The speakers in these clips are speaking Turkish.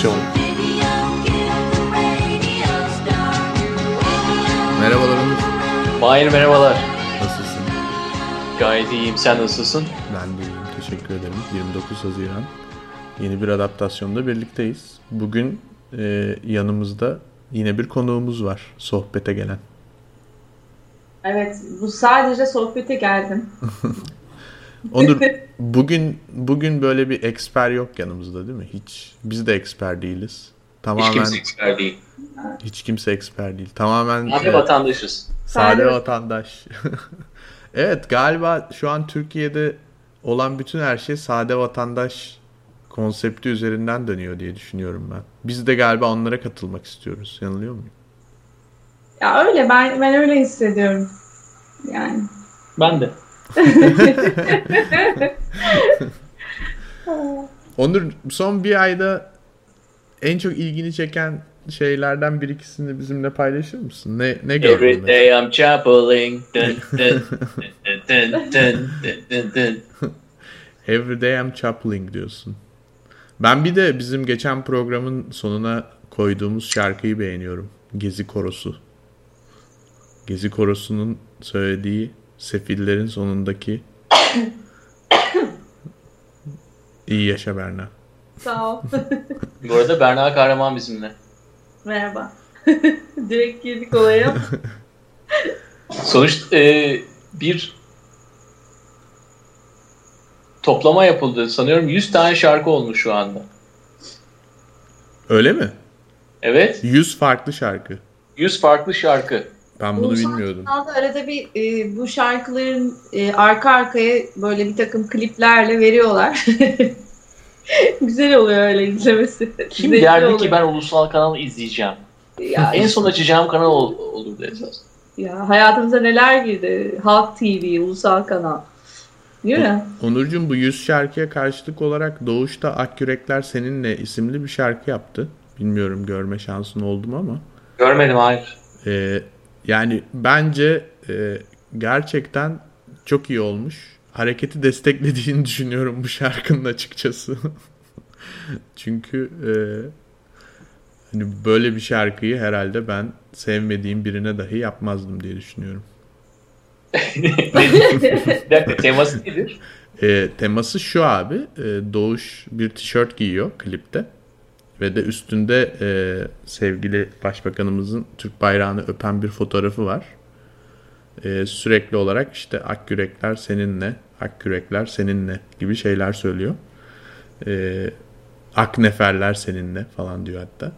Adaptasyon Merhabalar Onur. Mahir merhabalar. Nasılsın? Gayet iyiyim. Sen nasılsın? Ben de iyiyim. Teşekkür ederim. 29 Haziran. Yeni bir adaptasyonda birlikteyiz. Bugün e, yanımızda yine bir konuğumuz var. Sohbete gelen. Evet, bu sadece sohbete geldim. Onur bugün bugün böyle bir eksper yok yanımızda değil mi? Hiç. Biz de eksper değiliz. Tamamen Hiç kimse eksper değil. hiç kimse eksper değil. Tamamen Hadi e, vatandaşız. Sade Sade- vatandaş. evet galiba şu an Türkiye'de olan bütün her şey sade vatandaş konsepti üzerinden dönüyor diye düşünüyorum ben. Biz de galiba onlara katılmak istiyoruz. Yanılıyor muyum? Ya öyle, ben ben öyle hissediyorum. Yani. Ben de. Onur son bir ayda en çok ilgini çeken şeylerden bir ikisini bizimle paylaşır mısın? Ne ne gördün? Every day I'm dun. Every day I'm Chaplin diyorsun. Ben bir de bizim geçen programın sonuna koyduğumuz şarkıyı beğeniyorum. Gezi Korosu. Gezi Korosu'nun söylediği Sefillerin sonundaki İyi yaşa Berna. Sağ ol. Bu arada Berna Kahraman bizimle. Merhaba. Direkt girdik olaya. Sonuç e, bir toplama yapıldı. Sanıyorum 100 tane şarkı olmuş şu anda. Öyle mi? Evet. 100 farklı şarkı. 100 farklı şarkı. Ben bunu Ulusal bilmiyordum. kanalda arada bir e, bu şarkıların e, arka arkaya böyle bir takım kliplerle veriyorlar. Güzel oluyor öyle izlemesi. Kim Zevkli derdi ki ben ulusal kanalı izleyeceğim? Ya, En son açacağım kanal ol, olurdu esas. ya hayatımıza neler girdi? Halk TV, ulusal kanal. Değil mi? Onurcuğum bu 100 şarkıya karşılık olarak Doğuş'ta Ak Yürekler Seninle isimli bir şarkı yaptı. Bilmiyorum görme şansın oldu mu ama. Görmedim hayır. Ee, yani bence e, gerçekten çok iyi olmuş. Hareketi desteklediğini düşünüyorum bu şarkının açıkçası. Çünkü e, hani böyle bir şarkıyı herhalde ben sevmediğim birine dahi yapmazdım diye düşünüyorum. Bir dakika teması nedir? E, teması şu abi. e, Doğuş bir tişört giyiyor klipte. Ve de üstünde e, sevgili başbakanımızın Türk bayrağını öpen bir fotoğrafı var. E, sürekli olarak işte ak yürekler seninle, ak yürekler seninle gibi şeyler söylüyor. E, ak neferler seninle falan diyor hatta.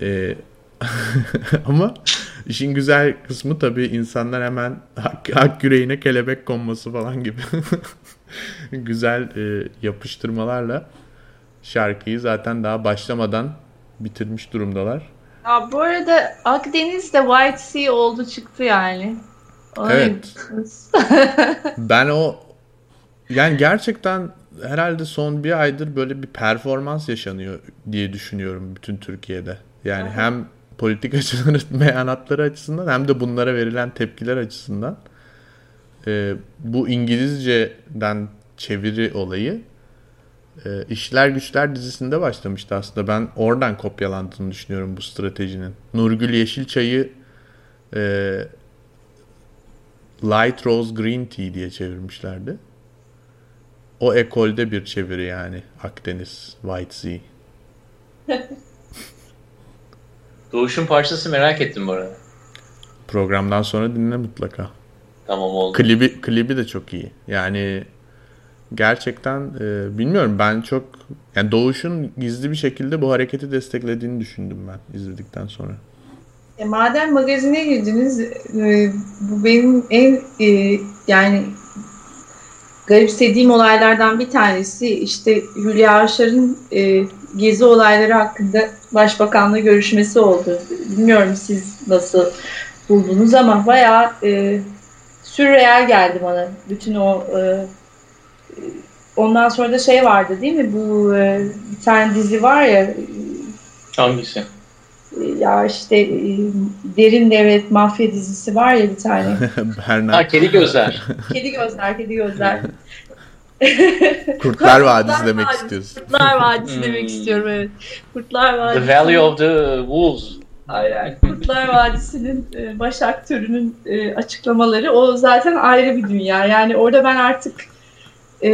E, ama işin güzel kısmı tabii insanlar hemen hak, hak yüreğine kelebek konması falan gibi güzel e, yapıştırmalarla şarkıyı zaten daha başlamadan bitirmiş durumdalar. Ya bu arada Akdeniz'de White Sea oldu çıktı yani. Ona Evet. Ben o yani gerçekten herhalde son bir aydır böyle bir performans yaşanıyor diye düşünüyorum bütün Türkiye'de. Yani hem politikacıların beyanatları açısından hem de bunlara verilen tepkiler açısından. Ee, bu İngilizceden çeviri olayı e, İşler Güçler dizisinde başlamıştı aslında. Ben oradan kopyalandığını düşünüyorum bu stratejinin. Nurgül Yeşilçay'ı e, Light Rose Green Tea diye çevirmişlerdi. O ekolde bir çeviri yani. Akdeniz, White Sea. Doğuş'un parçası merak ettim bu arada. Programdan sonra dinle mutlaka. Tamam oldu. Klibi, klibi de çok iyi. Yani gerçekten e, bilmiyorum ben çok yani Doğuş'un gizli bir şekilde bu hareketi desteklediğini düşündüm ben izledikten sonra. E, madem magazine girdiniz, e, bu benim en e, yani garipsediğim olaylardan bir tanesi işte Hülya Avşar'ın e, gezi olayları hakkında Başbakanla görüşmesi oldu. Bilmiyorum siz nasıl buldunuz ama bayağı e, sürreal geldi bana bütün o e, ondan sonra da şey vardı değil mi bu e, bir tane dizi var ya Hangisi? ya işte e, derin devlet mafya dizisi var ya bir tane. Berna Ha kedi gözler. kedi gözler, kedi gözler. Kurtlar Vadisi demek istiyorsun. Kurtlar Vadisi Hmm. demek istiyorum evet. Kurtlar Vadisi. The Valley of the Wolves. Aynen. Kurtlar Vadisi'nin e, baş aktörünün e, açıklamaları o zaten ayrı bir dünya. Yani orada ben artık e,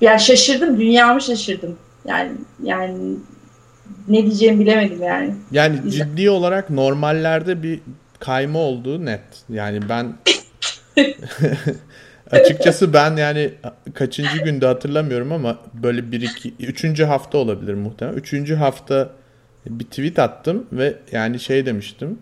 yani şaşırdım, dünyamı şaşırdım. Yani yani ne diyeceğimi bilemedim yani. Yani Güzel. ciddi olarak normallerde bir kayma olduğu net. Yani ben açıkçası ben yani kaçıncı günde hatırlamıyorum ama böyle bir iki üçüncü hafta olabilir muhtemelen. Üçüncü hafta bir tweet attım ve yani şey demiştim.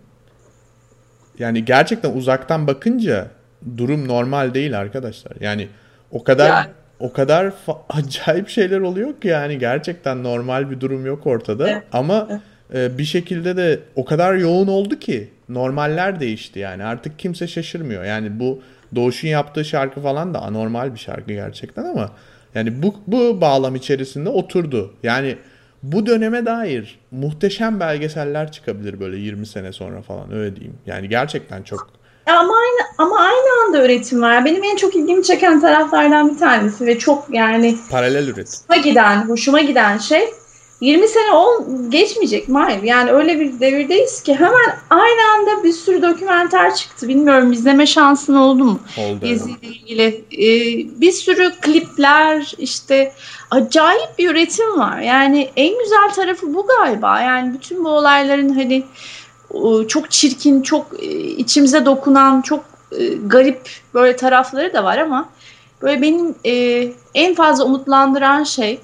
Yani gerçekten uzaktan bakınca durum normal değil arkadaşlar. Yani o kadar Yani. o kadar acayip şeyler oluyor ki yani gerçekten normal bir durum yok ortada. Evet. Ama e, bir şekilde de o kadar yoğun oldu ki normaller değişti yani. Artık kimse şaşırmıyor. Yani bu Doğuş'un yaptığı şarkı falan da anormal bir şarkı gerçekten ama yani bu bu bağlam içerisinde oturdu. Yani bu döneme dair muhteşem belgeseller çıkabilir böyle 20 sene sonra falan öyle diyeyim. Yani gerçekten çok Ama aynı ama aynı anda üretim var. Benim en çok ilgimi çeken taraflardan bir tanesi ve çok yani paralel üretim. hoşuma giden, hoşuma giden şey 20 sene ol geçmeyecek? Hayır. Yani öyle bir devirdeyiz ki hemen aynı anda bir sürü dokümenter çıktı. Bilmiyorum izleme şansın oldu mu? Oldu. Geziyle ilgili. Ee, bir sürü klipler işte acayip bir üretim var. Yani en güzel tarafı bu galiba. Yani bütün bu olayların hani çok çirkin, çok e, içimize dokunan, çok e, garip böyle tarafları da var ama böyle benim e, en fazla umutlandıran şey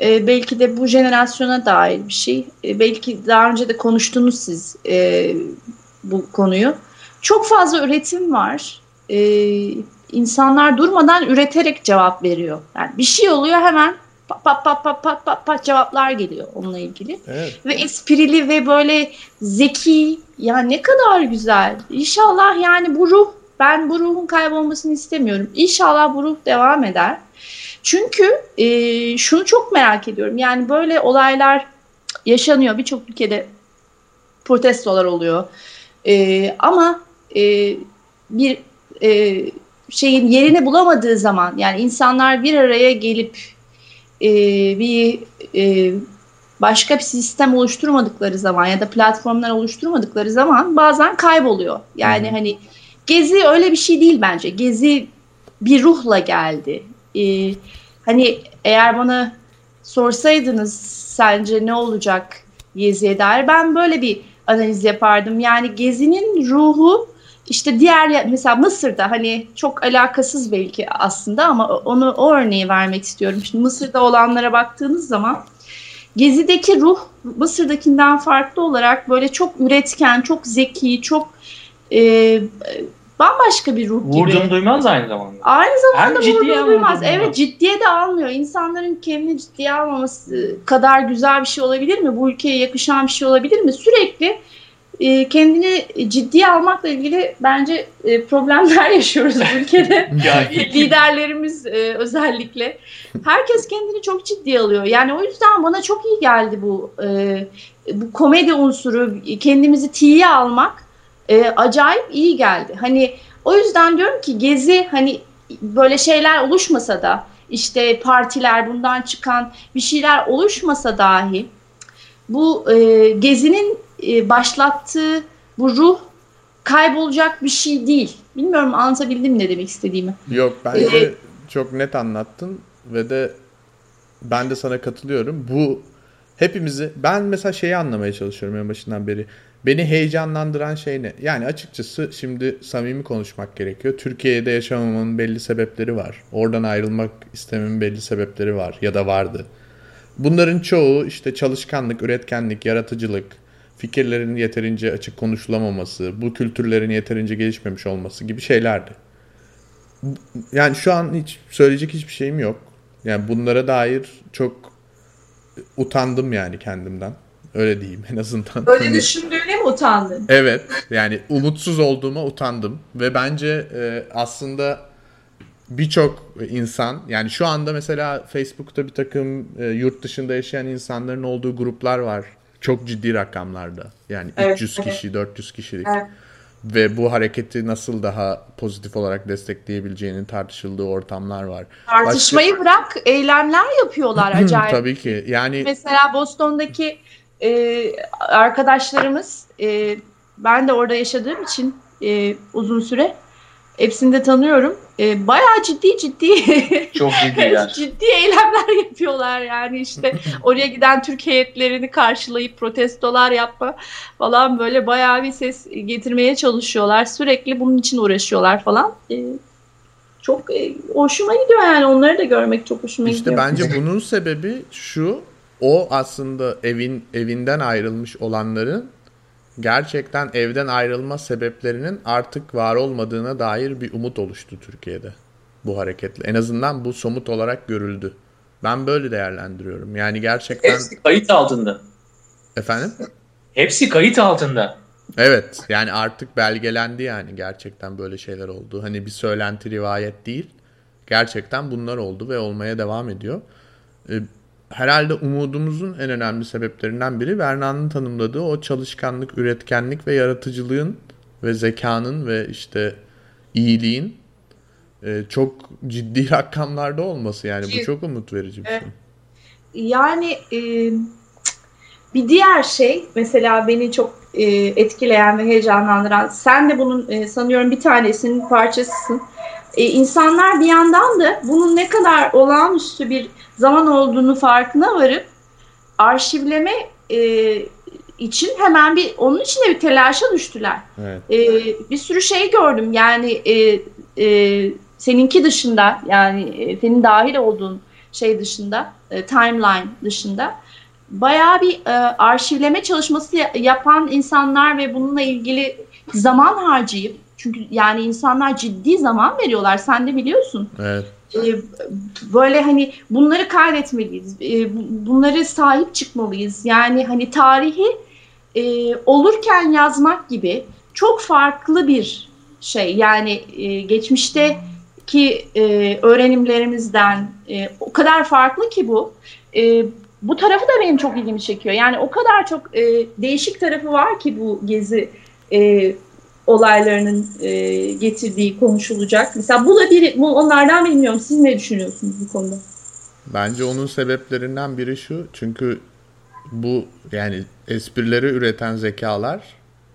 belki de bu jenerasyona dair bir şey. Belki daha önce de konuştunuz siz bu konuyu. Çok fazla üretim var. E, insanlar durmadan üreterek cevap veriyor. Yani bir şey oluyor hemen pat pat pat pat pat pat, pat cevaplar geliyor onunla ilgili Evet. ve esprili ve böyle zeki ya ne kadar güzel. İnşallah yani bu ruh ben bu ruhun kaybolmasını istemiyorum. İnşallah bu ruh devam eder. Çünkü e, şunu çok merak ediyorum. Yani böyle olaylar yaşanıyor. Birçok ülkede protestolar oluyor. E, ama e, bir e, şeyin yerini bulamadığı zaman yani insanlar bir araya gelip e, bir e, başka bir sistem oluşturmadıkları zaman ya da platformlar oluşturmadıkları zaman bazen kayboluyor. Yani hı. hani gezi öyle bir şey değil bence. Gezi bir ruhla geldi. Ee, hani eğer bana sorsaydınız sence ne olacak geziye dair ben böyle bir analiz yapardım. Yani gezinin ruhu işte diğer mesela Mısır'da hani çok alakasız belki aslında ama onu o örneği vermek istiyorum. Şimdi Mısır'da olanlara baktığınız zaman Gezi'deki ruh Mısır'dakinden farklı olarak böyle çok üretken, çok zeki, çok e, bambaşka bir ruh gibi. Vurdum duymaz aynı zamanda. Aynı zamanda Hem vurduğunu duymaz. Evet ciddiye de almıyor. İnsanların kendini ciddiye almaması kadar güzel bir şey olabilir mi? Bu ülkeye yakışan bir şey olabilir mi? Sürekli e, kendini ciddiye almakla ilgili bence e, problemler yaşıyoruz ülkede. Liderlerimiz e, özellikle. Herkes kendini çok ciddiye alıyor. Yani o yüzden bana çok iyi geldi bu e, bu komedi unsuru, kendimizi tiye almak e, acayip iyi geldi. Hani o yüzden diyorum ki Gezi hani böyle şeyler oluşmasa da işte partiler bundan çıkan bir şeyler oluşmasa dahi bu e, Gezi'nin e, başlattığı bu ruh kaybolacak bir şey değil. Bilmiyorum anlatabildim ne demek istediğimi. Yok bence Ee, çok net anlattın ve de ben de sana katılıyorum. Bu hepimizi ben mesela şeyi anlamaya çalışıyorum en başından beri. Beni heyecanlandıran şey ne? Yani açıkçası şimdi samimi konuşmak gerekiyor. Türkiye'de yaşamamın belli sebepleri var. Oradan ayrılmak istememin belli sebepleri var ya da vardı. Bunların çoğu işte çalışkanlık, üretkenlik, yaratıcılık, fikirlerin yeterince açık konuşulamaması, bu kültürlerin yeterince gelişmemiş olması gibi şeylerdi. Yani şu an hiç söyleyecek hiçbir şeyim yok. Yani bunlara dair çok utandım yani kendimden. Öyle diyeyim en azından. Öyle Hani- düşündüğüne mi utandın? Evet yani umutsuz olduğuma utandım ve bence e, aslında birçok insan yani şu anda mesela Facebook'ta bir takım e, yurt dışında yaşayan insanların olduğu gruplar var. Çok ciddi rakamlarda. Yani Evet, 300 evet. kişi, 400 kişilik. Evet. ve bu hareketi nasıl daha pozitif olarak destekleyebileceğinin tartışıldığı ortamlar var. Tartışmayı bırak eylemler yapıyorlar acayip. Tabii ki. Yani Mesela Boston'daki e, arkadaşlarımız e, ben de orada yaşadığım için e, uzun süre hepsini de tanıyorum. E, bayağı ciddi ciddi Çok ciddiler. ciddi eylemler yapıyorlar yani işte oraya giden Türk heyetlerini karşılayıp protestolar yapma falan böyle bayağı bir ses getirmeye çalışıyorlar. Sürekli bunun için uğraşıyorlar falan. E, çok e, hoşuma gidiyor yani onları da görmek çok hoşuma İşte gidiyor. bence bunun sebebi şu. O aslında evin evinden ayrılmış olanların gerçekten evden ayrılma sebeplerinin artık var olmadığına dair bir umut oluştu Türkiye'de bu hareketle. En azından bu somut olarak görüldü. Ben böyle değerlendiriyorum. Yani gerçekten Hepsi kayıt altında. efendim Hepsi kayıt altında. Evet yani artık belgelendi yani gerçekten böyle şeyler oldu. Hani bir söylenti rivayet değil. Gerçekten bunlar oldu ve olmaya devam ediyor. Herhalde umudumuzun en önemli sebeplerinden biri Verna'nın tanımladığı o çalışkanlık, üretkenlik ve yaratıcılığın ve zekanın ve işte iyiliğin e, çok ciddi rakamlarda olması yani bu çok umut verici bir şey. Yani e, bir diğer şey mesela beni çok e, etkileyen ve heyecanlandıran sen de bunun e, sanıyorum bir tanesinin parçasısın. E, insanlar bir yandan da bunun ne kadar olağanüstü bir zaman olduğunu farkına varıp arşivleme e, için hemen bir onun için de bir telaşa düştüler. Evet. E, bir sürü şey gördüm yani e, e, seninki dışında yani e, senin dahil olduğun şey dışında e, timeline dışında bayağı bir e, arşivleme çalışması ya- yapan insanlar ve bununla ilgili zaman harcayıp çünkü yani insanlar ciddi zaman veriyorlar sen de biliyorsun Evet. E, böyle hani bunları kaydetmeliyiz. E, bu- bunları sahip çıkmalıyız. Yani hani tarihi e, olurken yazmak gibi çok farklı bir şey. Yani e, geçmişteki e, öğrenimlerimizden o kadar farklı ki bu. Bu tarafı da benim çok ilgimi çekiyor. Yani o kadar çok değişik tarafı var ki bu gezi olaylarının e, getirdiği konuşulacak. Mesela bu da biri, bu onlardan bilmiyorum. Siz ne düşünüyorsunuz bu konuda? Bence onun sebeplerinden biri şu. Çünkü bu yani esprileri üreten zekalar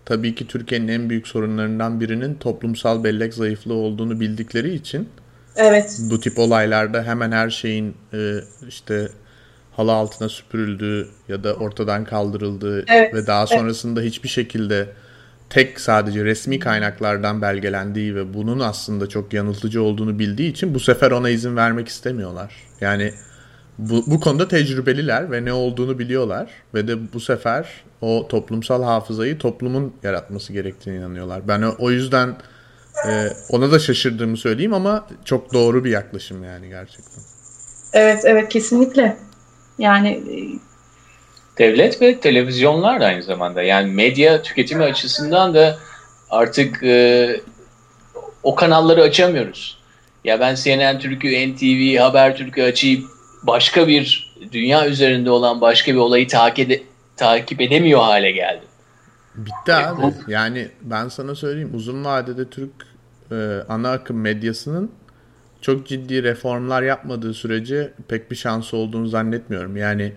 tabii ki Türkiye'nin en büyük sorunlarından birinin toplumsal bellek zayıflığı olduğunu bildikleri için Evet. bu tip olaylarda hemen her şeyin e, işte halı altına süpürüldüğü ya da ortadan kaldırıldığı Evet, ve daha sonrasında hiçbir şekilde tek sadece resmi kaynaklardan belgelendiği ve bunun aslında çok yanıltıcı olduğunu bildiği için bu sefer ona izin vermek istemiyorlar. Yani bu, bu konuda tecrübeliler ve ne olduğunu biliyorlar ve de bu sefer o toplumsal hafızayı toplumun yaratması gerektiğine inanıyorlar. Ben o, yüzden e, ona da şaşırdığımı söyleyeyim ama çok doğru bir yaklaşım yani gerçekten. Evet, evet kesinlikle. Yani e, Devlet ve televizyonlar da aynı zamanda. Yani medya tüketimi açısından da artık e, o kanalları açamıyoruz. Ya ben CNN Türk'ü, NTV, Habertürk'ü açayım başka bir dünya üzerinde olan başka bir olayı takip, ede- takip edemiyor hale geldim. Bitti abi. Yani ben sana söyleyeyim uzun vadede Türk e, ana akım medyasının çok ciddi reformlar yapmadığı sürece pek bir şansı olduğunu zannetmiyorum. Yani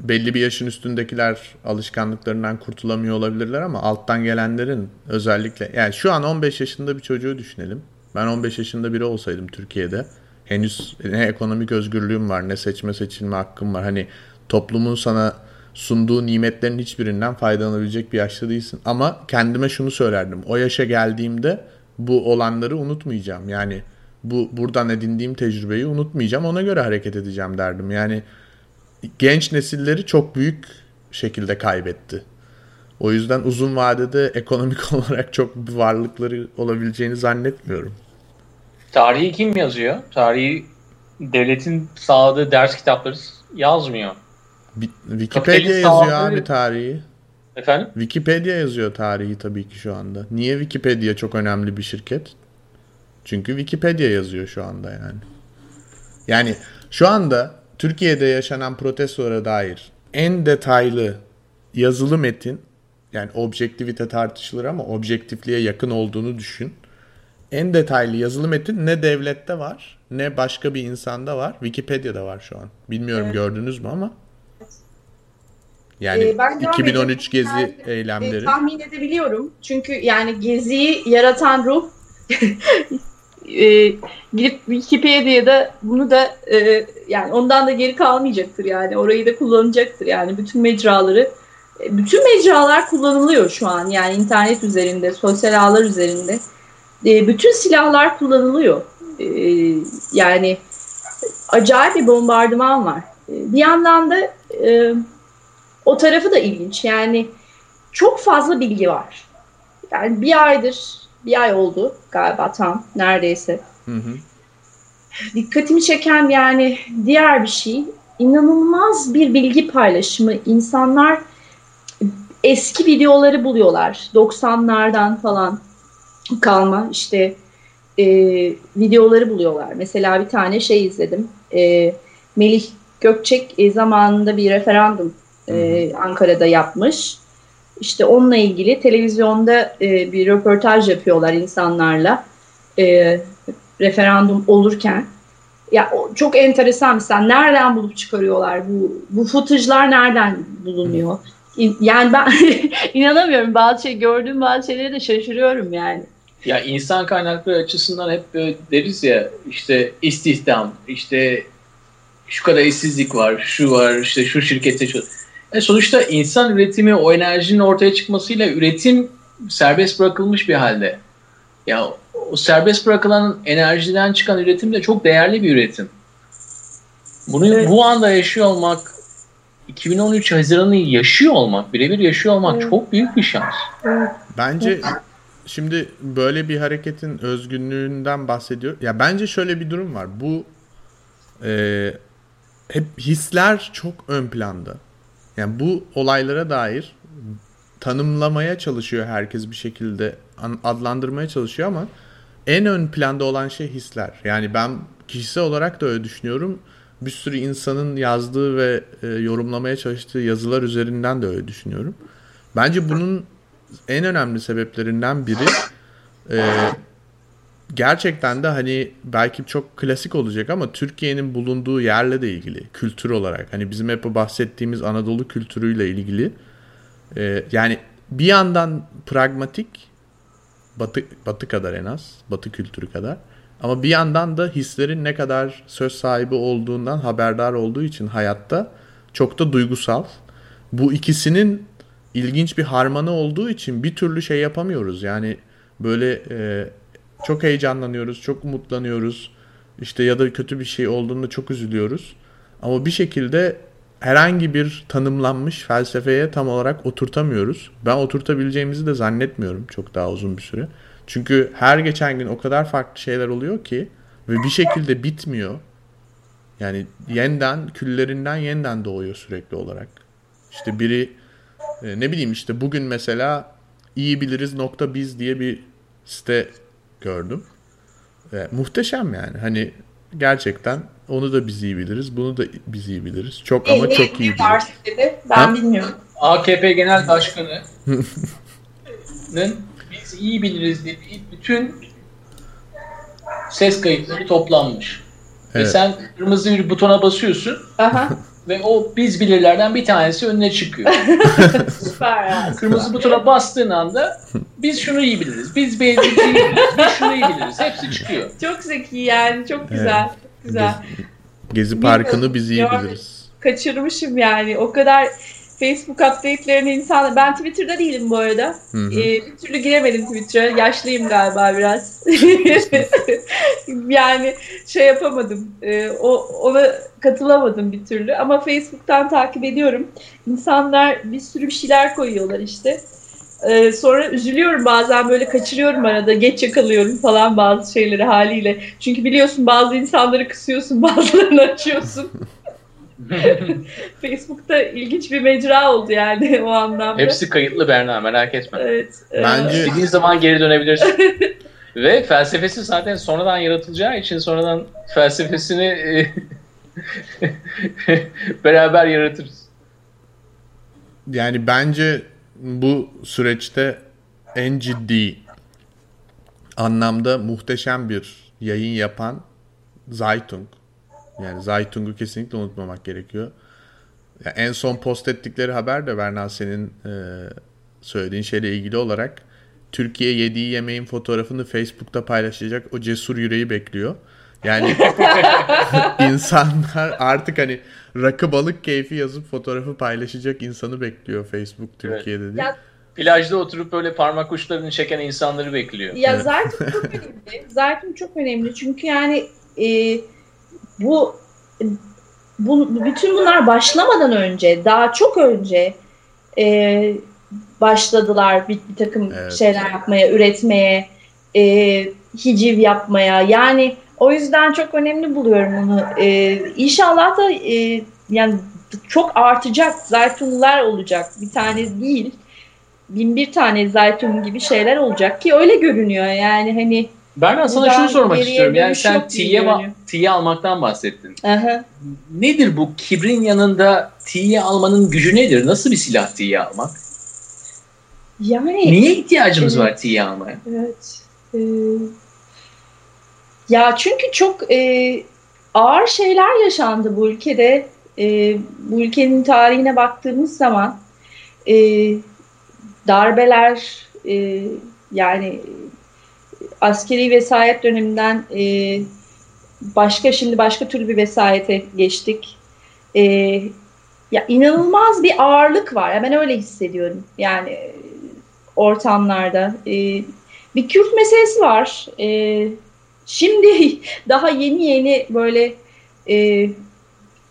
belli bir yaşın üstündekiler alışkanlıklarından kurtulamıyor olabilirler ama alttan gelenlerin özellikle yani şu an 15 yaşında bir çocuğu düşünelim. Ben 15 yaşında biri olsaydım Türkiye'de henüz ne ekonomik özgürlüğüm var ne seçme seçilme hakkım var. Hani toplumun sana sunduğu nimetlerin hiçbirinden faydalanabilecek bir yaşta değilsin. Ama kendime şunu söylerdim. O yaşa geldiğimde bu olanları unutmayacağım. Yani bu buradan edindiğim tecrübeyi unutmayacağım. Ona göre hareket edeceğim derdim. Yani genç nesilleri çok büyük şekilde kaybetti. O yüzden uzun vadede ekonomik olarak çok bir varlıkları olabileceğini zannetmiyorum. Tarihi kim yazıyor? Tarihi devletin sağladığı ders kitapları yazmıyor. Bi- Wikipedia yazıyor sağlığı- abi tarihi. Efendim? Wikipedia yazıyor tarihi tabii ki şu anda. Niye Wikipedia çok önemli bir şirket? Çünkü Wikipedia yazıyor şu anda yani. Yani şu anda Türkiye'de yaşanan protestolara dair en detaylı yazılı metin yani objektivite tartışılır ama objektifliğe yakın olduğunu düşün. En detaylı yazılı metin ne devlette var ne başka bir insanda var. Wikipedia'da var şu an. Bilmiyorum evet. gördünüz mü ama. Yani ee, ben 2013 gezi yani, eylemleri. E, tahmin edebiliyorum. Çünkü yani geziyi yaratan ruh e, gidip Wikipedia'da bunu da e, yani ondan da geri kalmayacaktır yani. Orayı da kullanacaktır yani. Bütün mecraları e, bütün mecralar kullanılıyor şu an. Yani internet üzerinde sosyal ağlar üzerinde. E, bütün silahlar kullanılıyor. E, yani acayip bir bombardıman var. E, bir yandan da e, o tarafı da ilginç. Yani çok fazla bilgi var. Yani bir aydır bir ay oldu galiba tam neredeyse. Hı hı. Dikkatimi çeken yani diğer bir şey inanılmaz bir bilgi paylaşımı. İnsanlar eski videoları buluyorlar. 90'lardan falan kalma işte e, videoları buluyorlar. Mesela bir tane şey izledim. E, Melih Gökçek e, zamanında bir referandum e, Ankara'da yapmış. İşte onunla ilgili televizyonda e, bir röportaj yapıyorlar insanlarla e, referandum olurken. Ya çok enteresan mesela nereden bulup çıkarıyorlar bu bu footage'lar nereden bulunuyor? Yani ben inanamıyorum bazı şey gördüğüm bazı şeylere de şaşırıyorum yani. Ya insan kaynakları açısından hep böyle deriz ya işte istihdam, işte şu kadar işsizlik var, şu var, işte şu şirkette şu e sonuçta insan üretimi o enerjinin ortaya çıkmasıyla üretim serbest bırakılmış bir halde. Ya o serbest bırakılan enerjiden çıkan üretim de çok değerli bir üretim. Bunu evet. bu anda yaşıyor olmak 2013 Haziran'ı yaşıyor olmak, birebir yaşıyor olmak evet. çok büyük bir şans. Bence şimdi böyle bir hareketin özgünlüğünden bahsediyor. Ya bence şöyle bir durum var. Bu e, hep hisler çok ön planda. Yani bu olaylara dair tanımlamaya çalışıyor herkes bir şekilde adlandırmaya çalışıyor ama en ön planda olan şey hisler. Yani ben kişisel olarak da öyle düşünüyorum. Bir sürü insanın yazdığı ve e, yorumlamaya çalıştığı yazılar üzerinden de öyle düşünüyorum. Bence bunun en önemli sebeplerinden biri e, gerçekten de hani belki çok klasik olacak ama Türkiye'nin bulunduğu yerle de ilgili kültür olarak hani bizim hep bahsettiğimiz Anadolu kültürüyle ilgili e, yani bir yandan pragmatik batı, batı kadar en az batı kültürü kadar ama bir yandan da hislerin ne kadar söz sahibi olduğundan haberdar olduğu için hayatta çok da duygusal. Bu ikisinin ilginç bir harmanı olduğu için bir türlü şey yapamıyoruz. Yani böyle e, çok heyecanlanıyoruz, çok umutlanıyoruz. İşte ya da kötü bir şey olduğunda çok üzülüyoruz. Ama bir şekilde herhangi bir tanımlanmış felsefeye tam olarak oturtamıyoruz. Ben oturtabileceğimizi de zannetmiyorum çok daha uzun bir süre. Çünkü her geçen gün o kadar farklı şeyler oluyor ki ve bir şekilde bitmiyor. Yani yeniden küllerinden yeniden doğuyor sürekli olarak. İşte biri e, ne bileyim işte bugün mesela iyi biliriz nokta biz diye bir site gördüm. E, muhteşem yani. Hani gerçekten onu da biz iyi biliriz. Bunu da biz iyi biliriz. Çok ama çok iyi biliriz. Dedi? Ben ha? bilmiyorum. AKP Genel Başkanı'nın biz iyi biliriz dediği bütün ses kayıtları toplanmış. Evet. Ve sen kırmızı bir butona basıyorsun. Aha. ve o biz bilirlerden bir tanesi önüne çıkıyor. Süper ya. Kırmızı butona bastığın anda biz şunu iyi biliriz. Biz biliriz. Biz şunu iyi biliriz. Hepsi çıkıyor. Çok zeki yani. Çok güzel. Evet. Güzel. Gezi, Gezi Parkı'nı biz iyi biliriz. Kaçırmışım yani. O kadar Facebook update'lerini insan... Ben Twitter'da değilim bu arada. Hı hı. Ee, bir türlü giremedim Twitter'a. Yaşlıyım galiba biraz. yani şey yapamadım. Ee, o Ona katılamadım bir türlü. Ama Facebook'tan takip ediyorum. İnsanlar bir sürü bir şeyler koyuyorlar işte. Ee, sonra üzülüyorum bazen böyle kaçırıyorum arada geç yakalıyorum falan bazı şeyleri haliyle. Çünkü biliyorsun bazı insanları kısıyorsun bazılarını açıyorsun. Facebook'ta ilginç bir mecra oldu yani o anlamda. Hepsi kayıtlı Berna merak etme. Evet. Bence... İstediğin zaman geri dönebilirsin. Ve felsefesi zaten sonradan yaratılacağı için sonradan felsefesini e, beraber yaratırız. Yani bence bu süreçte en ciddi anlamda muhteşem bir yayın yapan Zaytung. Yani Zaytung'u kesinlikle unutmamak gerekiyor. Ya en son post ettikleri haber de Bernal senin e, söylediğin şeyle ilgili olarak Türkiye yediği yemeğin fotoğrafını Facebook'ta paylaşacak o cesur yüreği bekliyor. Yani insanlar artık hani rakı balık keyfi yazıp fotoğrafı paylaşacak insanı bekliyor Facebook Türkiye'de evet. Ya, plajda oturup böyle parmak uçlarını çeken insanları bekliyor. Ya evet. zaten çok önemli. Zaten çok önemli. Çünkü yani e, bu bu bütün bunlar başlamadan önce, daha çok önce e, başladılar bir, bir takım evet. şeyler yapmaya, üretmeye, e, hiciv yapmaya. Yani o yüzden çok önemli buluyorum onu. E, inşallah da e, yani çok artacak zaytunlar olacak. Bir tane değil. Bin bir tane zaytun gibi şeyler olacak ki öyle görünüyor. Yani hani Berna sana şunu sormak istiyorum. Yani sen tiye, tiye almaktan bahsettin. Aha. Nedir bu kibrin yanında tiye almanın gücü nedir? Nasıl bir silah tiye almak? Yani niye ihtiyacımız evet, var tiye almaya? Evet. Ee, ya çünkü çok e, ağır şeyler yaşandı bu ülkede. E, bu ülkenin tarihine baktığımız zaman e, darbeler e, yani askeri vesayet döneminden e, başka şimdi başka türlü bir vesayete geçtik. E, ya inanılmaz bir ağırlık var. Ya ben öyle hissediyorum. Yani ortamlarda. E, bir Kürt meselesi var. E, şimdi daha yeni yeni böyle e,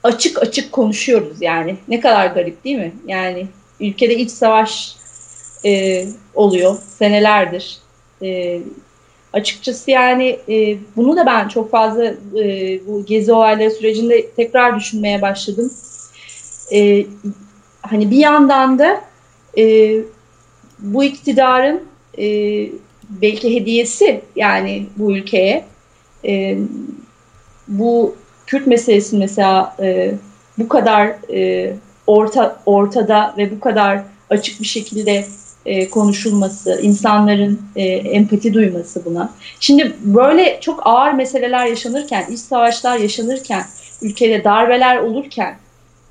açık açık konuşuyoruz yani. Ne kadar garip değil mi? Yani ülkede iç savaş e, oluyor senelerdir. E, açıkçası yani e, bunu da ben çok fazla e, bu gezi olayları sürecinde tekrar düşünmeye başladım. E, hani bir yandan da e, bu iktidarın e, belki hediyesi yani bu ülkeye e, bu Kürt meselesi mesela e, bu kadar e, orta ortada ve bu kadar açık bir şekilde e, konuşulması, insanların e, empati duyması buna. Şimdi böyle çok ağır meseleler yaşanırken, iç savaşlar yaşanırken, ülkede darbeler olurken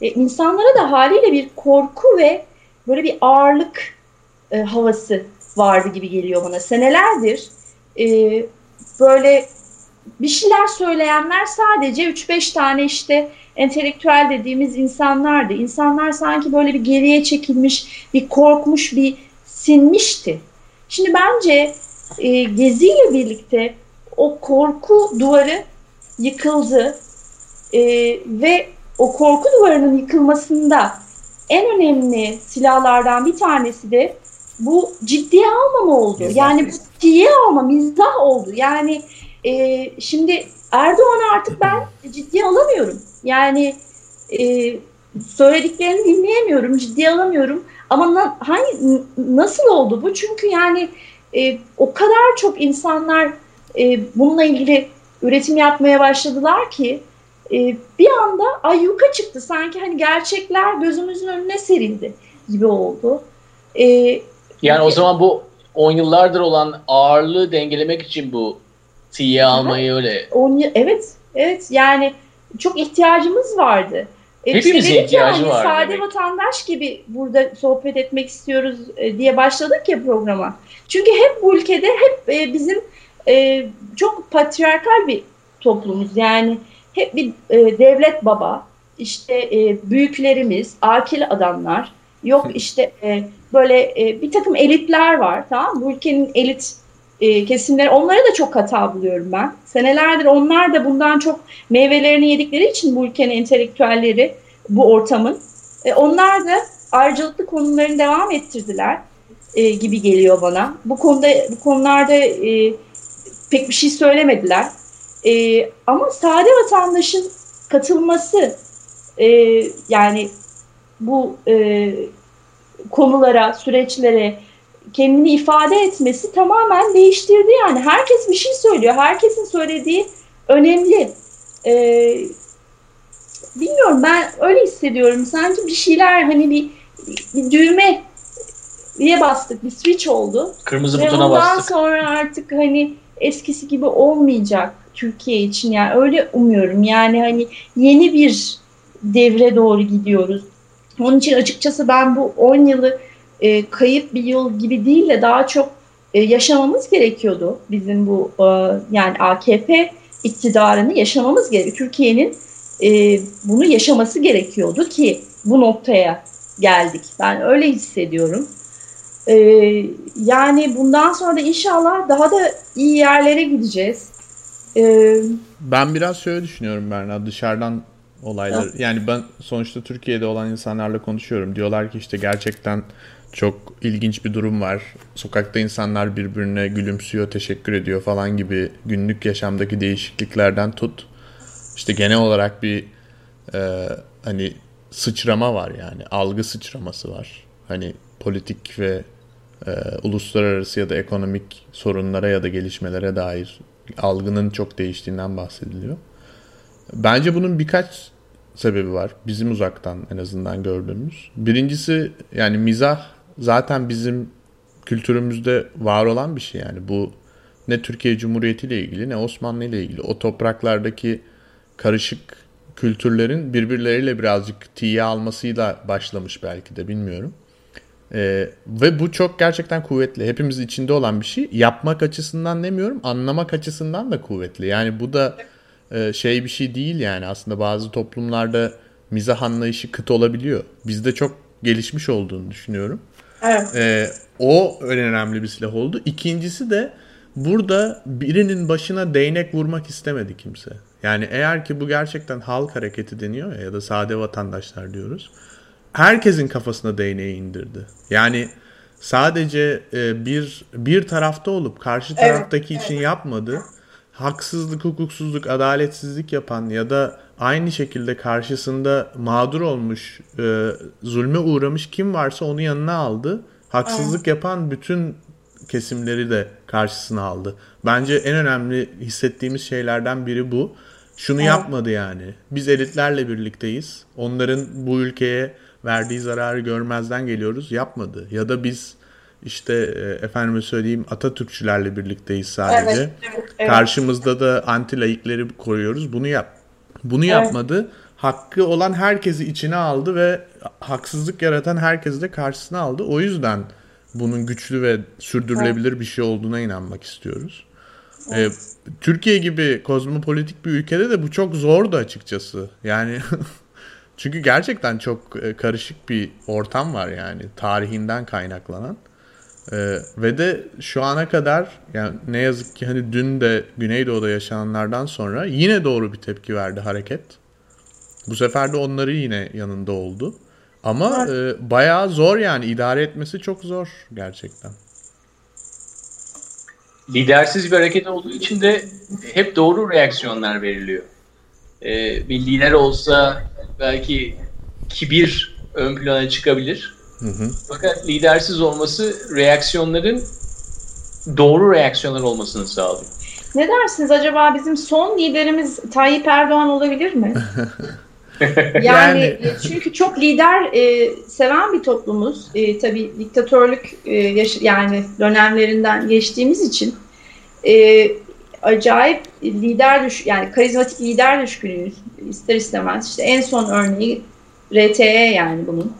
e, insanlara da haliyle bir korku ve böyle bir ağırlık e, havası vardı gibi geliyor bana. Senelerdir e, böyle bir şeyler söyleyenler sadece 3-5 tane işte entelektüel dediğimiz insanlardı. İnsanlar sanki böyle bir geriye çekilmiş, bir korkmuş, bir sinmişti. Şimdi bence e, geziyle birlikte o korku duvarı yıkıldı e, ve o korku duvarının yıkılmasında en önemli silahlardan bir tanesi de bu ciddiye almama oldu. Mizah. Yani bu ciddiye alma, mizah oldu. Yani e, şimdi Erdoğan'ı artık ben ciddiye alamıyorum. Yani e, söylediklerini dinleyemiyorum, ciddiye alamıyorum. Ama na, hangi nasıl oldu bu? Çünkü yani e, o kadar çok insanlar e, bununla ilgili üretim yapmaya başladılar ki e, bir anda ayyuka çıktı. Sanki hani gerçekler gözümüzün önüne serildi gibi oldu. E, yani o zaman bu 10 yıllardır olan ağırlığı dengelemek için bu tiye almayı öyle. On, evet, evet yani çok ihtiyacımız vardı. E, işte ihtiyacı yani, var. Sade demek. vatandaş gibi burada sohbet etmek istiyoruz e, diye başladık ya programa. Çünkü hep bu ülkede hep e, bizim e, çok patriarkal bir toplumuz. Yani hep bir devlet baba, işte büyüklerimiz, akil adamlar, yok işte böyle bir takım elitler var tamam Bu ülkenin elit e, kesimleri onlara da çok hata buluyorum ben. Senelerdir onlar da bundan çok meyvelerini yedikleri için bu ülkenin entelektüelleri bu ortamın. E, onlar da ayrıcalıklı konularını devam ettirdiler e, gibi geliyor bana. Bu konuda bu konularda e, pek bir şey söylemediler. E, ama sade vatandaşın katılması e, yani bu e, konulara, süreçlere kendini ifade etmesi tamamen değiştirdi yani. Herkes bir şey söylüyor. Herkesin söylediği önemli. Ee, bilmiyorum ben öyle hissediyorum. Sanki bir şeyler hani bir, bir düğme diye bastık. Bir switch oldu. Kırmızı Ve butona ondan bastık. sonra artık hani eskisi gibi olmayacak Türkiye için yani öyle umuyorum. Yani hani yeni bir devre doğru gidiyoruz. Onun için açıkçası ben bu 10 yılı e, kayıp bir yıl gibi değil de daha çok e, yaşamamız gerekiyordu. Bizim bu e, yani AKP iktidarını yaşamamız gerekiyor. Türkiye'nin e, bunu yaşaması gerekiyordu ki bu noktaya geldik. Ben öyle hissediyorum. E, yani bundan sonra da inşallah daha da iyi yerlere gideceğiz. E, Ben biraz şöyle düşünüyorum Berna dışarıdan olaylar. Yani ben sonuçta Türkiye'de olan insanlarla konuşuyorum. Diyorlar ki işte gerçekten çok ilginç bir durum var. Sokakta insanlar birbirine gülümsüyor, teşekkür ediyor falan gibi günlük yaşamdaki değişikliklerden tut. İşte genel olarak bir e, hani sıçrama var yani. Algı sıçraması var. Hani politik ve e, uluslararası ya da ekonomik sorunlara ya da gelişmelere dair algının çok değiştiğinden bahsediliyor. Bence bunun birkaç sebebi var. Bizim uzaktan en azından gördüğümüz. Birincisi yani mizah zaten bizim kültürümüzde var olan bir şey yani. Bu ne Türkiye Cumhuriyeti ile ilgili ne Osmanlı ile ilgili. O topraklardaki karışık kültürlerin birbirleriyle birazcık tiye almasıyla başlamış belki de bilmiyorum. Ee, ve bu çok gerçekten kuvvetli. Hepimiz içinde olan bir şey. Yapmak açısından demiyorum, anlamak açısından da kuvvetli. Yani bu da e, şey bir şey değil yani. Aslında bazı toplumlarda mizah anlayışı kıt olabiliyor. Bizde çok gelişmiş olduğunu düşünüyorum. Evet. Ee, o önemli bir silah oldu. İkincisi de burada birinin başına değnek vurmak istemedi kimse. Yani eğer ki bu gerçekten halk hareketi deniyor ya, ya da sade vatandaşlar diyoruz. Herkesin kafasına değneği indirdi. Yani sadece e, bir bir tarafta olup karşı Evet, taraftaki için yapmadı. Haksızlık, hukuksuzluk, adaletsizlik yapan ya da aynı şekilde karşısında mağdur olmuş, e, zulme uğramış kim varsa onu yanına aldı. Haksızlık yapan bütün kesimleri de karşısına aldı. Bence en önemli hissettiğimiz şeylerden biri bu. Şunu Evet. yapmadı yani. Biz elitlerle birlikteyiz. Onların bu ülkeye verdiği zararı görmezden geliyoruz. Yapmadı. Ya da biz işte e, efendime söyleyeyim Atatürkçülerle birlikteyiz sadece. Evet, evet, evet. Karşımızda da anti laikleri koruyoruz. Bunu yap. Bunu yapmadı. Hakkı olan herkesi içine aldı ve haksızlık yaratan herkesi de karşısına aldı. O yüzden bunun güçlü ve sürdürülebilir bir şey olduğuna inanmak istiyoruz. Ee, Türkiye gibi kozmopolitik bir ülkede de bu çok zordu açıkçası. Yani çünkü gerçekten çok e, karışık bir ortam var yani tarihinden kaynaklanan. Ee, ve de şu ana kadar yani ne yazık ki hani dün de Güneydoğu'da yaşananlardan sonra yine doğru bir tepki verdi hareket. Bu sefer de onları yine yanında oldu. Ama e, bayağı zor yani idare etmesi çok zor gerçekten. lidersiz bir hareket olduğu için de hep doğru reaksiyonlar veriliyor. Ee, bir lider olsa belki kibir ön plana çıkabilir. Hı hı. Fakat lidersiz olması reaksiyonların doğru reaksiyonlar olmasını sağlıyor. Ne dersiniz acaba bizim son liderimiz Tayyip Erdoğan olabilir mi? Yani, Yani- e, çünkü çok lider e, seven bir toplumuz. E, tabii diktatörlük e, yaş- yani dönemlerinden geçtiğimiz için e, acayip lider düş yani karizmatik lider düşkünüyüz ister istemez. İşte en son örneği RTE yani bunun.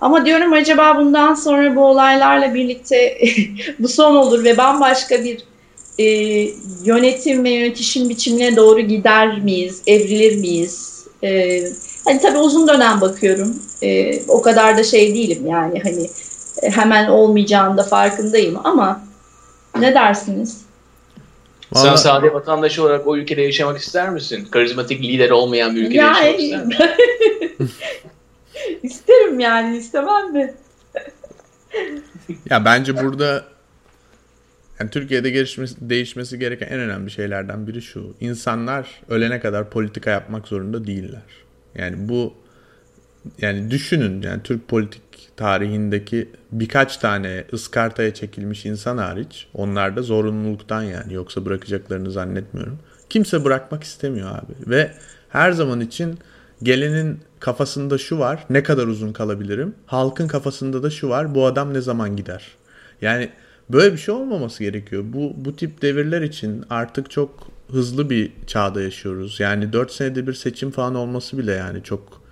Ama diyorum acaba bundan sonra bu olaylarla birlikte bu son olur ve bambaşka bir e, yönetim ve yönetişim biçimine doğru gider miyiz, evrilir miyiz? E, hani tabii uzun dönem bakıyorum. E, o kadar da şey değilim yani hani e, hemen olmayacağını da farkındayım ama ne dersiniz? Sen Vallahi- sade vatandaş olarak o ülkede yaşamak ister misin? Karizmatik lider olmayan bir ülkede yaşamak ister misin? isterim yani istemem mi? Ya bence burada yani Türkiye'de gelişmesi, değişmesi gereken en önemli şeylerden biri şu. İnsanlar ölene kadar politika yapmak zorunda değiller. Yani bu yani düşünün yani Türk politik tarihindeki birkaç tane ıskartaya çekilmiş insan hariç onlar da zorunluluktan yani yoksa bırakacaklarını zannetmiyorum. Kimse bırakmak istemiyor abi ve her zaman için Gelenin kafasında şu var. Ne kadar uzun kalabilirim? Halkın kafasında da şu var. Bu adam ne zaman gider? Yani böyle bir şey olmaması gerekiyor. Bu bu tip devirler için artık çok hızlı bir çağda yaşıyoruz. Yani 4 senede bir seçim falan olması bile yani çok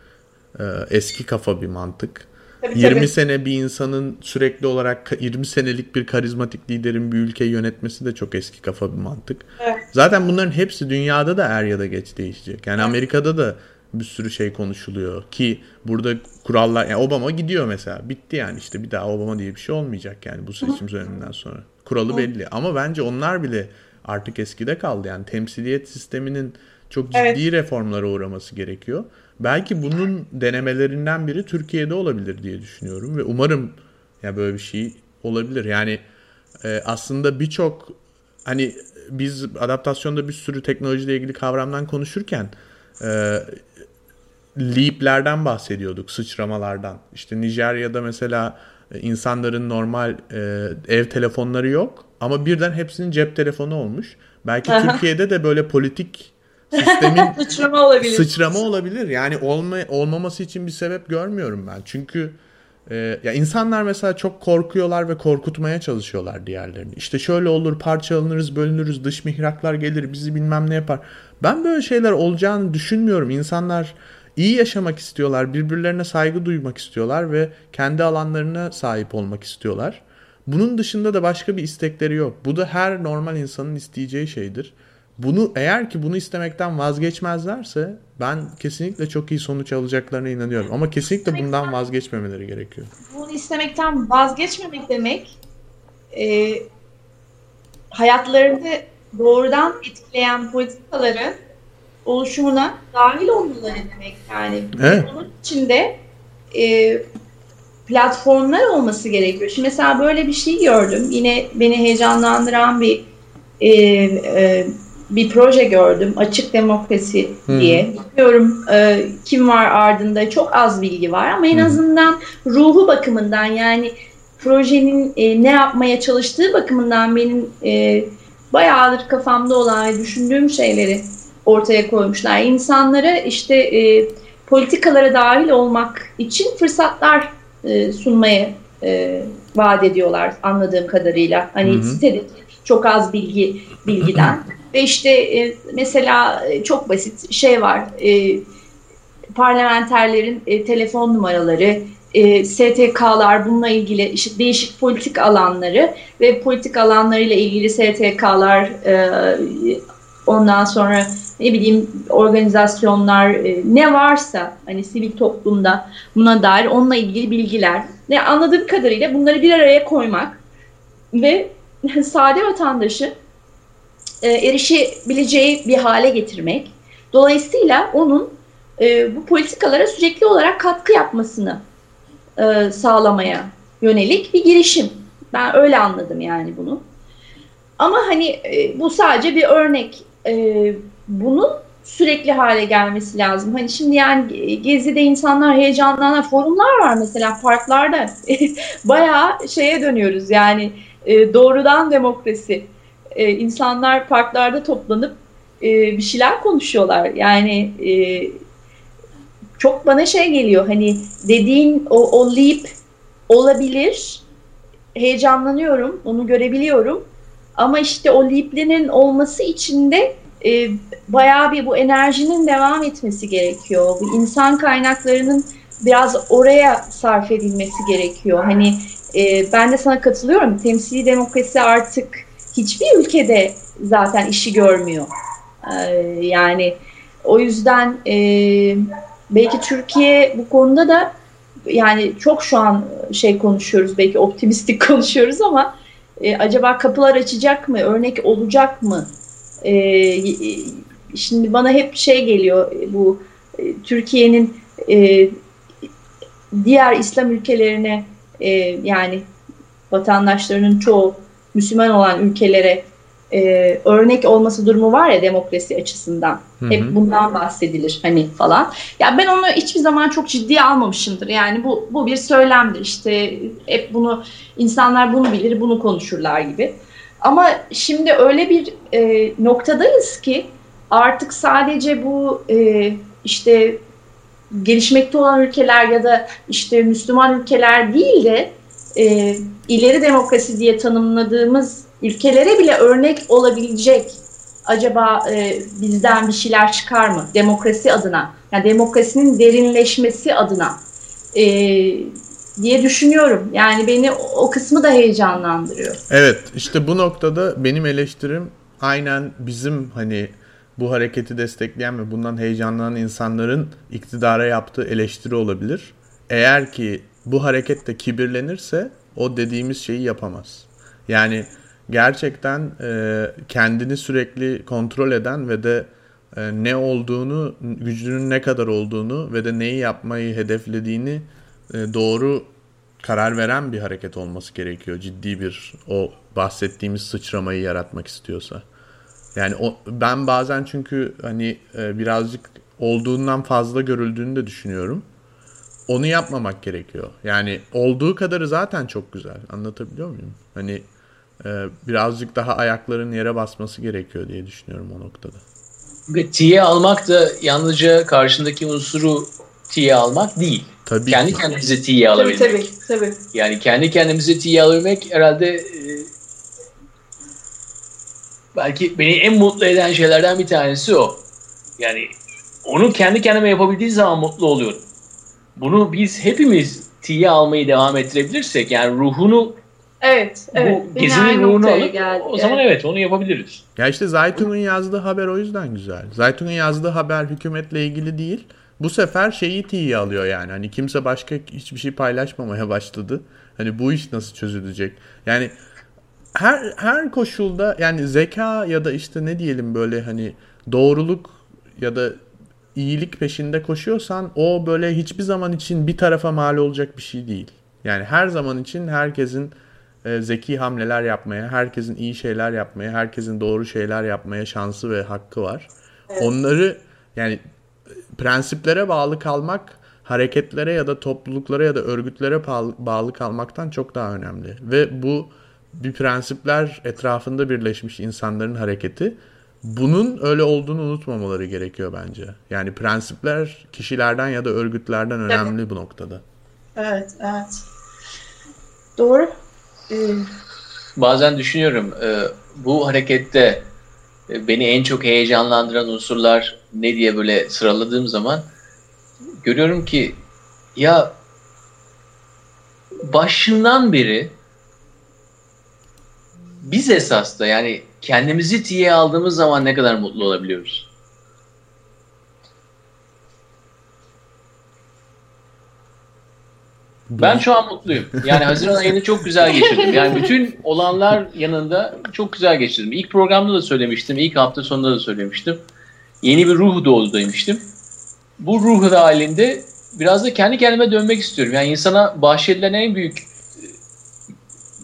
e, eski kafa bir mantık. Tabii, 20 tabii. sene bir insanın sürekli olarak 20 senelik bir karizmatik liderin bir ülkeyi yönetmesi de çok eski kafa bir mantık. Evet. Zaten bunların hepsi dünyada da er ya da geç değişecek. Yani evet. Amerika'da da bir sürü şey konuşuluyor ki burada kurallar yani Obama gidiyor mesela bitti yani işte bir daha Obama diye bir şey olmayacak yani bu seçim döneminden sonra. Kuralı belli ama bence onlar bile artık eskide kaldı yani temsiliyet sisteminin çok ciddi evet. reformlara uğraması gerekiyor. Belki bunun denemelerinden biri Türkiye'de olabilir diye düşünüyorum ve umarım ya böyle bir şey olabilir. Yani e, aslında birçok hani biz adaptasyonda bir sürü teknolojiyle ilgili kavramdan konuşurken e, leap'lerden bahsediyorduk, sıçramalardan. İşte Nijerya'da mesela e, insanların normal e, ev telefonları yok ama birden hepsinin cep telefonu olmuş. Belki Türkiye'de de böyle politik sistemin sıçrama olabilir. Sıçrama olabilir. Yani olma, olmaması için bir sebep görmüyorum ben. Çünkü e, ya insanlar mesela çok korkuyorlar ve korkutmaya çalışıyorlar diğerlerini. İşte şöyle olur parçalanırız, bölünürüz, dış mihraklar gelir, bizi bilmem ne yapar. Ben böyle şeyler olacağını düşünmüyorum. İnsanlar iyi yaşamak istiyorlar, birbirlerine saygı duymak istiyorlar ve kendi alanlarına sahip olmak istiyorlar. Bunun dışında da başka bir istekleri yok. Bu da her normal insanın isteyeceği şeydir. Bunu eğer ki bunu istemekten vazgeçmezlerse ben kesinlikle çok iyi sonuç alacaklarına inanıyorum. Ama kesinlikle bundan vazgeçmemeleri gerekiyor. Bunu istemekten vazgeçmemek demek e, hayatlarını doğrudan etkileyen politikaların oluşumuna dahil olmaları demek yani. Evet. Bunun içinde e, platformlar olması gerekiyor. Şimdi mesela böyle bir şey gördüm. Yine beni heyecanlandıran bir e, e, bir proje gördüm. Açık demokrasi diye. Hmm. Bilmiyorum e, kim var ardında. Çok az bilgi var ama en hmm. azından ruhu bakımından yani projenin e, ne yapmaya çalıştığı bakımından benim e, bayağıdır kafamda olan düşündüğüm şeyleri ortaya koymuşlar. İnsanlara işte e, politikalara dahil olmak için fırsatlar e, sunmaya e, vaat ediyorlar anladığım kadarıyla. Hani hı sitede çok az bilgi bilgiden ve işte e, mesela e, çok basit şey var. E, parlamenterlerin e, telefon numaraları, e, STK'lar bununla ilgili işte değişik politik alanları ve politik alanlarıyla ilgili STK'lar e, ondan sonra ne bileyim organizasyonlar e, ne varsa hani sivil toplumda buna dair onunla ilgili bilgiler. Ne anladığım kadarıyla bunları bir araya koymak ve sade vatandaşı e, erişebileceği bir hale getirmek. Dolayısıyla onun e, bu politikalara sürekli olarak katkı yapmasını e, sağlamaya yönelik bir girişim. Ben öyle anladım yani bunu. Ama hani e, bu sadece bir örnek. E, bunun sürekli hale gelmesi lazım. Hani şimdi yani gezide insanlar heyecanlanan forumlar var mesela parklarda. Bayağı şeye dönüyoruz yani e, doğrudan demokrasi. E, insanlar parklarda toplanıp e, bir şeyler konuşuyorlar. Yani e, çok bana şey geliyor hani dediğin o, o leap olabilir. Heyecanlanıyorum, onu görebiliyorum. Ama işte o leap'linin olması için de e, bayağı bir bu enerjinin devam etmesi gerekiyor. Bu insan kaynaklarının biraz oraya sarf edilmesi gerekiyor. Hani e, ben de sana katılıyorum. Temsili demokrasi artık hiçbir ülkede zaten işi görmüyor. E, yani o yüzden e, belki Türkiye bu konuda da yani çok şu an şey konuşuyoruz belki optimistik konuşuyoruz ama e, acaba kapılar açacak mı? Örnek olacak mı? E, şimdi bana hep şey geliyor bu e, Türkiye'nin e, diğer İslam ülkelerine e, yani vatandaşlarının çoğu Müslüman olan ülkelere e, örnek olması durumu var ya demokrasi açısından. Hı hı. Hep bundan bahsedilir hani falan. Ya ben onu hiçbir zaman çok ciddiye almamışımdır. Yani bu bu bir söylemdir. İşte hep bunu insanlar bunu bilir, bunu konuşurlar gibi. Ama şimdi öyle bir e, noktadayız ki artık sadece bu e, işte gelişmekte olan ülkeler ya da işte Müslüman ülkeler değil de e, ileri demokrasi diye tanımladığımız ülkelere bile örnek olabilecek acaba e, bizden bir şeyler çıkar mı demokrasi adına? Yani demokrasinin derinleşmesi adına. E, diye düşünüyorum yani beni o kısmı da heyecanlandırıyor. Evet işte bu noktada benim eleştirim aynen bizim hani bu hareketi destekleyen ve bundan heyecanlanan insanların iktidara yaptığı eleştiri olabilir. Eğer ki bu harekette kibirlenirse o dediğimiz şeyi yapamaz. Yani gerçekten e, kendini sürekli kontrol eden ve de e, ne olduğunu, gücünün ne kadar olduğunu ve de neyi yapmayı hedeflediğini doğru karar veren bir hareket olması gerekiyor. Ciddi bir o bahsettiğimiz sıçramayı yaratmak istiyorsa. Yani o, ben bazen çünkü hani e, birazcık olduğundan fazla görüldüğünü de düşünüyorum. Onu yapmamak gerekiyor. Yani olduğu kadarı zaten çok güzel. Anlatabiliyor muyum? Hani e, birazcık daha ayakların yere basması gerekiyor diye düşünüyorum o noktada. Tiye almak da yalnızca karşındaki unsuru tiye almak değil. Tabii kendi ki. kendimize tiye alabilmek. Tabii, tabii, tabii. Yani kendi kendimize tiye alabilmek herhalde e, belki beni en mutlu eden şeylerden bir tanesi o. Yani onu kendi kendime yapabildiği zaman mutlu oluyorum. Bunu biz hepimiz tiye almayı devam ettirebilirsek yani ruhunu Evet, evet. Bu gezinin ruhunu alıp geldi. o zaman evet. evet onu yapabiliriz. Ya işte Zaytun'un yazdığı haber o yüzden güzel. Zaytun'un yazdığı haber hükümetle ilgili değil. Bu sefer şeyi tiye alıyor yani. Hani kimse başka hiçbir şey paylaşmamaya başladı. Hani bu iş nasıl çözülecek? Yani her her koşulda yani zeka ya da işte ne diyelim böyle hani doğruluk ya da iyilik peşinde koşuyorsan o böyle hiçbir zaman için bir tarafa mal olacak bir şey değil. Yani her zaman için herkesin e, zeki hamleler yapmaya, herkesin iyi şeyler yapmaya, herkesin doğru şeyler yapmaya şansı ve hakkı var. Evet. Onları yani prensiplere bağlı kalmak hareketlere ya da topluluklara ya da örgütlere bağlı kalmaktan çok daha önemli. Ve bu bir prensipler etrafında birleşmiş insanların hareketi. Bunun öyle olduğunu unutmamaları gerekiyor bence. Yani prensipler kişilerden ya da örgütlerden önemli evet. bu noktada. Evet, evet. Doğru. Ee... Bazen düşünüyorum e, bu harekette e, beni en çok heyecanlandıran unsurlar ne diye böyle sıraladığım zaman görüyorum ki ya başından beri biz esas da yani kendimizi tiye aldığımız zaman ne kadar mutlu olabiliyoruz. Ben şu an mutluyum. Yani Haziran ayını çok güzel geçirdim. Yani bütün olanlar yanında çok güzel geçirdim. İlk programda da söylemiştim. ilk hafta sonunda da söylemiştim. Yeni bir ruh doğdu demiştim. Bu ruh halinde biraz da kendi kendime dönmek istiyorum. Yani insana bahşedilen en büyük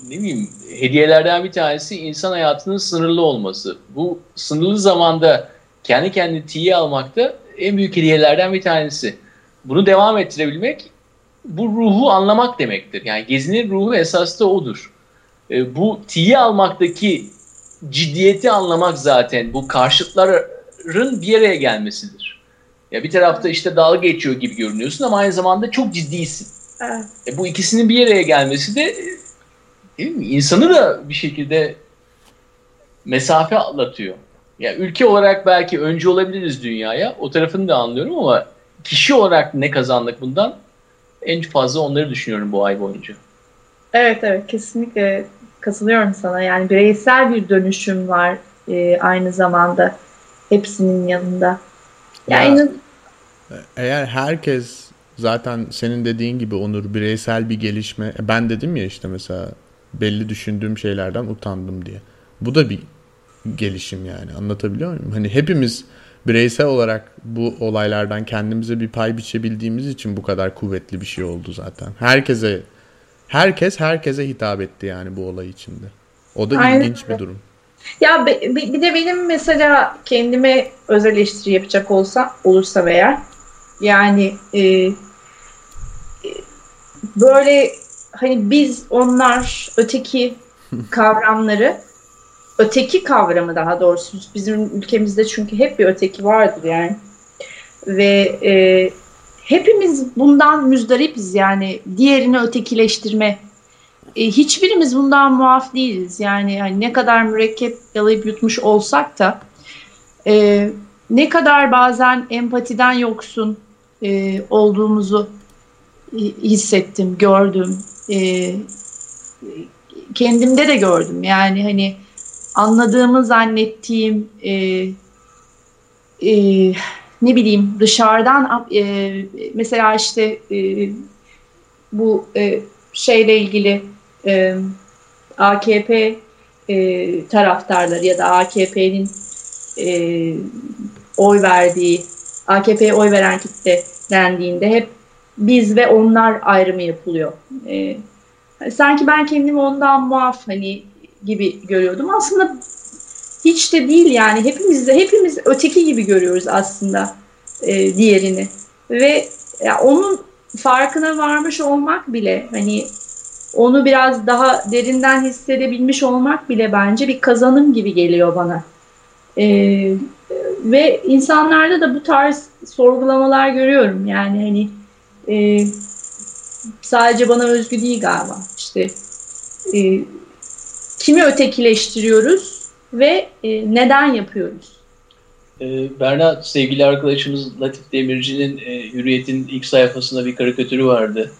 ne bileyim hediyelerden bir tanesi insan hayatının sınırlı olması. Bu sınırlı zamanda kendi kendini tiye almak da en büyük hediyelerden bir tanesi. Bunu devam ettirebilmek bu ruhu anlamak demektir. Yani gezinin ruhu esas da odur. E, bu tiye almaktaki ciddiyeti anlamak zaten bu karşıtların bir araya gelmesidir. Ya bir tarafta işte dalga geçiyor gibi görünüyorsun ama aynı zamanda çok ciddisin. Evet. E, bu ikisinin bir araya gelmesi de değil mi? insanı da bir şekilde mesafe atlatıyor. Ya yani ülke olarak belki önce olabiliriz dünyaya. O tarafını da anlıyorum ama kişi olarak ne kazandık bundan? En fazla onları düşünüyorum bu ay boyunca. Evet evet kesinlikle katılıyorum sana. Yani bireysel bir dönüşüm var e, aynı zamanda hepsinin yanında. Yani ya, eğer herkes zaten senin dediğin gibi Onur bireysel bir gelişme ben dedim ya işte mesela belli düşündüğüm şeylerden utandım diye. Bu da bir gelişim yani anlatabiliyor muyum? Hani hepimiz bireysel olarak bu olaylardan kendimize bir pay biçebildiğimiz için bu kadar kuvvetli bir şey oldu zaten. Herkese herkes herkese hitap etti yani bu olay içinde. O da Aynen. ilginç bir durum. Ya bir de benim mesela kendime öz eleştiri yapacak olsa olursa eğer yani e, e böyle hani biz onlar öteki kavramları öteki kavramı daha doğrusu bizim ülkemizde çünkü hep bir öteki vardır yani ve e, hepimiz bundan müzdaripiz yani diğerini ötekileştirme. E, hiçbirimiz bundan muaf değiliz. Yani hani ne kadar mürekkep yalayıp yutmuş olsak da e, ne kadar bazen empatiden yoksun e, olduğumuzu hissettim, gördüm. E, kendimde de gördüm. Yani hani anladığımı zannettiğim e, e, ne bileyim dışarıdan e, mesela işte e, bu e, şeyle ilgili e, AKP e, taraftarları ya da AKP'nin e, oy verdiği AKP'ye oy veren kitle dendiğinde hep biz ve onlar ayrımı yapılıyor. E, sanki ben kendimi ondan muaf hani gibi görüyordum. Aslında hiç de değil yani hepimiz de hepimiz öteki gibi görüyoruz aslında e, diğerini ve ya onun farkına varmış olmak bile hani onu biraz daha derinden hissedebilmiş olmak bile bence bir kazanım gibi geliyor bana. E, ve insanlarda da bu tarz sorgulamalar görüyorum yani hani e, sadece bana özgü değil galiba işte e, kimi ötekileştiriyoruz ve e, neden yapıyoruz? E, Berna sevgili arkadaşımız Latif Demirci'nin e, Hürriyet'in ilk sayfasında bir karikatürü vardı.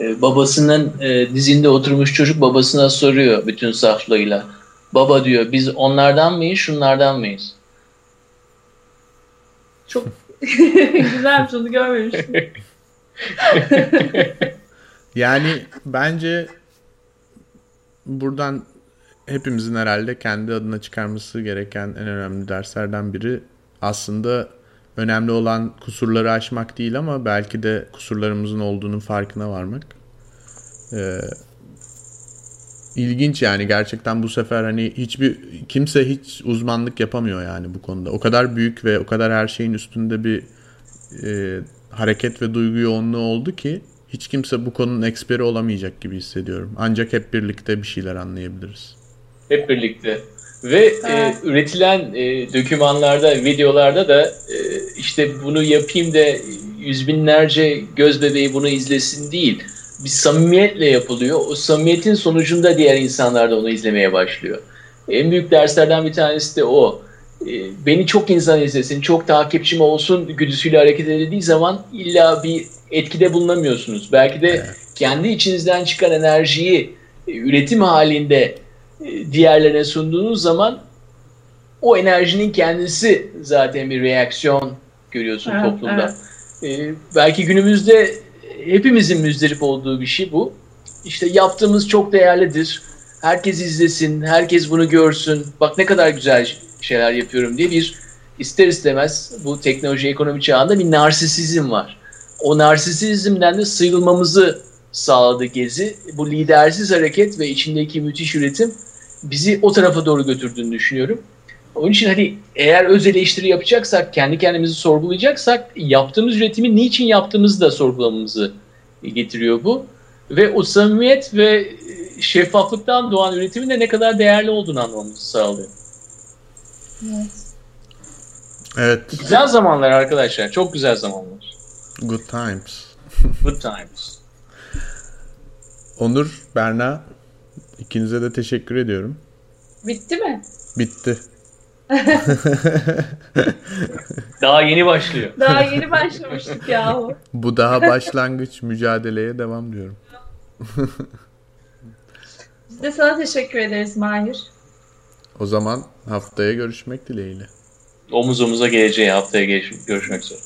E, babasının e, dizinde oturmuş çocuk babasına soruyor bütün saflığıyla. Baba diyor biz onlardan mıyız şunlardan mıyız? Çok güzelmiş onu görmemiştim. yani bence buradan hepimizin herhalde kendi adına çıkarması gereken en önemli derslerden biri aslında önemli olan kusurları aşmak değil ama belki de kusurlarımızın olduğunun farkına varmak. Ee, ilginç yani gerçekten bu sefer hani hiçbir kimse hiç uzmanlık yapamıyor yani bu konuda. O kadar büyük ve o kadar her şeyin üstünde bir e, hareket ve duygu yoğunluğu oldu ki hiç kimse bu konunun eksperi olamayacak gibi hissediyorum. Ancak hep birlikte bir şeyler anlayabiliriz. Hep birlikte. Ve e, üretilen e, dokümanlarda, videolarda da e, işte bunu yapayım da yüz binlerce göz bebeği bunu izlesin değil. Bir samimiyetle yapılıyor. O samimiyetin sonucunda diğer insanlar da onu izlemeye başlıyor. En büyük derslerden bir tanesi de o. E, beni çok insan izlesin, çok takipçim olsun güdüsüyle hareket edildiği zaman illa bir etkide bulunamıyorsunuz. Belki de kendi içinizden çıkan enerjiyi e, üretim halinde diğerlerine sunduğunuz zaman o enerjinin kendisi zaten bir reaksiyon görüyorsun evet, toplumda. Evet. Ee, belki günümüzde hepimizin müzdarip olduğu bir şey bu. İşte yaptığımız çok değerlidir. Herkes izlesin, herkes bunu görsün. Bak ne kadar güzel şeyler yapıyorum diye bir ister istemez bu teknoloji ekonomi çağında bir narsisizm var. O narsisizmden de sıyrılmamızı sağladı Gezi. Bu lidersiz hareket ve içindeki müthiş üretim bizi o tarafa doğru götürdüğünü düşünüyorum. Onun için hani eğer öz eleştiri yapacaksak, kendi kendimizi sorgulayacaksak yaptığımız üretimi niçin yaptığımızı da sorgulamamızı getiriyor bu. Ve o samimiyet ve şeffaflıktan doğan üretimin de ne kadar değerli olduğunu anlamamızı sağlıyor. Evet. Evet. Güzel zamanlar arkadaşlar. Çok güzel zamanlar. Good times. Good times. Onur, Berna İkinize de teşekkür ediyorum. Bitti mi? Bitti. daha yeni başlıyor. Daha yeni başlamıştık ya. Bu daha başlangıç mücadeleye devam diyorum. Biz de sana teşekkür ederiz Mahir. O zaman haftaya görüşmek dileğiyle. Omuz omuza geleceği haftaya görüşmek üzere.